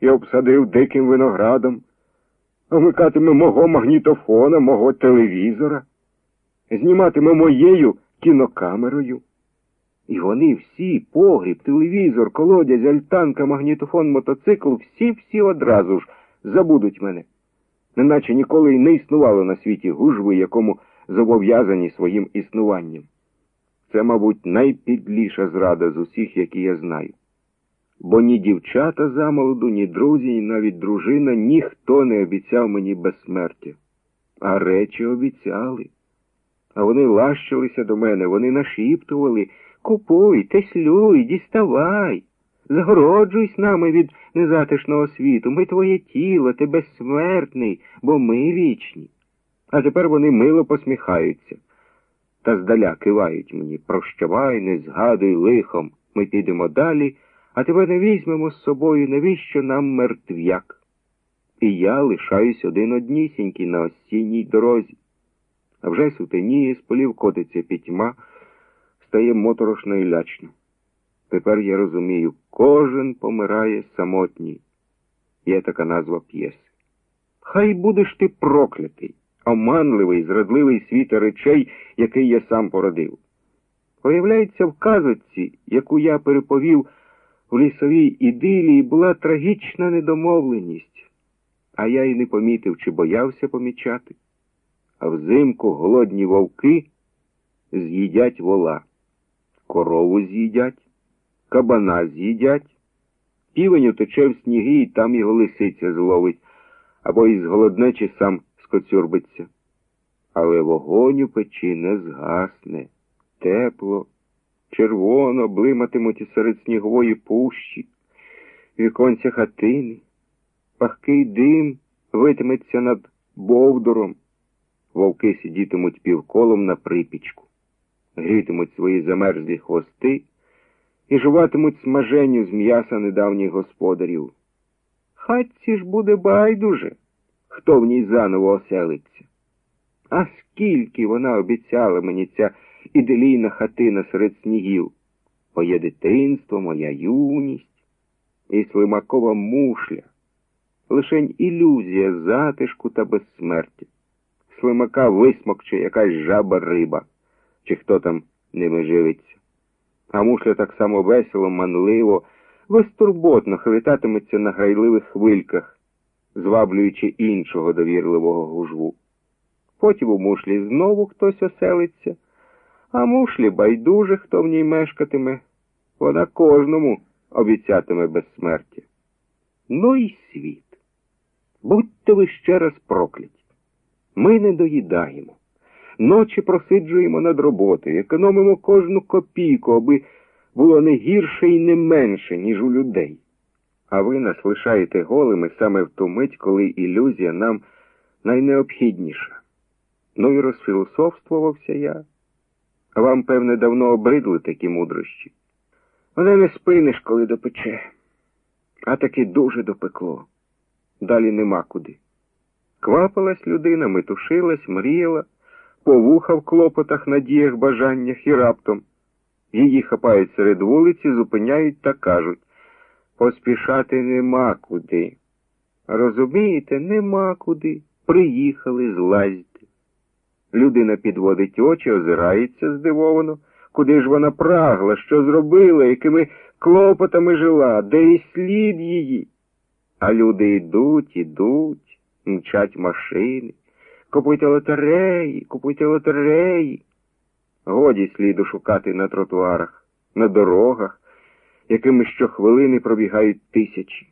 і обсадив диким виноградом, вмикатиме мого магнітофона, мого телевізора, зніматиме моєю кінокамерою. І вони всі, погріб, телевізор, колодязь, альтанка, магнітофон, мотоцикл, всі-всі одразу ж забудуть мене. Неначе ніколи й не існувало на світі гужви, якому зобов'язані своїм існуванням. Це, мабуть, найпідліша зрада з усіх, які я знаю. Бо ні дівчата замолоду, ні друзі, ні навіть дружина, ніхто не обіцяв мені безсмертя. А речі обіцяли. А вони лащилися до мене, вони нашіптували Купуй, теслюй, діставай, загороджуйся нами від незатишного світу. Ми твоє тіло, ти безсмертний, бо ми вічні. А тепер вони мило посміхаються. Та здаля кивають мені прощавай, не згадуй лихом. Ми підемо далі, а тебе не візьмемо з собою, навіщо нам мертв'як? І я лишаюсь один однісінький на осінній дорозі. А вже сутеніє, з полів котиться пітьма, стає моторошно і лячно. Тепер я розумію, кожен помирає самотній. Є така назва п'єси. Хай будеш ти проклятий, оманливий, зрадливий світ речей, який я сам породив. Появляється в казочці, яку я переповів в лісовій ідилії, була трагічна недомовленість, а я й не помітив чи боявся помічати. А взимку голодні вовки з'їдять вола, корову з'їдять, кабана з'їдять, півень утече в сніги і там його лисиця зловить, або із голоднечі сам скоцюрбиться. Але вогонь у печі не згасне, тепло, червоно блиматимуть серед снігової пущі, віконця хатини, пахкий дим витиметься над бовдуром. Вовки сидітимуть півколом на припічку, грітимуть свої замерзлі хвости і жуватимуть смаженю з м'яса недавніх господарів. Хатці ж буде байдуже, хто в ній заново оселиться. А скільки вона обіцяла мені ця іделійна хатина серед снігів, моє дитинство, моя юність і слимакова мушля, лишень ілюзія затишку та безсмертя. Слимака висмокче якась жаба риба, чи хто там ними живиться. А мушля так само весело, манливо, безтурботно хвитатиметься на грайливих хвильках, зваблюючи іншого довірливого гужву. Потім у мушлі знову хтось оселиться, а мушлі байдуже, хто в ній мешкатиме, вона кожному обіцятиме безсмертя. Ну і світ. Будьте ви ще раз прокляті. Ми не доїдаємо. Ночі просиджуємо над роботою, економимо кожну копійку, аби було не гірше і не менше, ніж у людей. А ви нас лишаєте голими саме в ту мить, коли ілюзія нам найнеобхідніша. Ну і розфілософствувався я. Вам, певне, давно обридли такі мудрощі. Мене не спиниш, коли допече, а таки дуже допекло. Далі нема куди. Квапилась людина, метушилась, мріяла, повуха в клопотах, надіях, бажаннях і раптом. Її хапають серед вулиці, зупиняють та кажуть поспішати нема куди. Розумієте, нема куди. Приїхали, злазьте. Людина підводить очі, озирається здивовано. Куди ж вона прагла, що зробила, якими клопотами жила, де і слід її? А люди йдуть, ідуть, мчать машини. Купуйте лотереї, купуйте лотереї. Годі сліду шукати на тротуарах, на дорогах, якими щохвилини пробігають тисячі.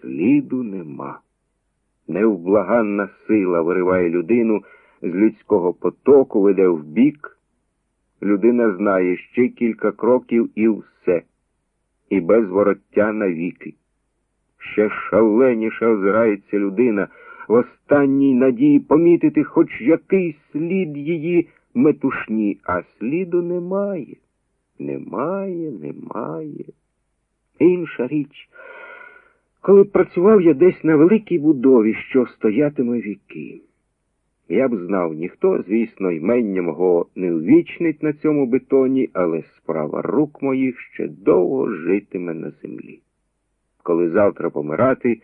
Сліду нема. Невблаганна сила вириває людину з людського потоку, веде вбік. Людина знає ще кілька кроків і все, і без вороття навіки. Ще шаленіше озирається людина в останній надії помітити хоч який слід її метушні, а сліду немає. Немає, немає. Інша річ, коли працював я десь на великій будові, що стоятиме віки. Я б знав, ніхто, звісно, ймення мого не увічнить на цьому бетоні, але справа рук моїх ще довго житиме на землі. коли завтра помирати.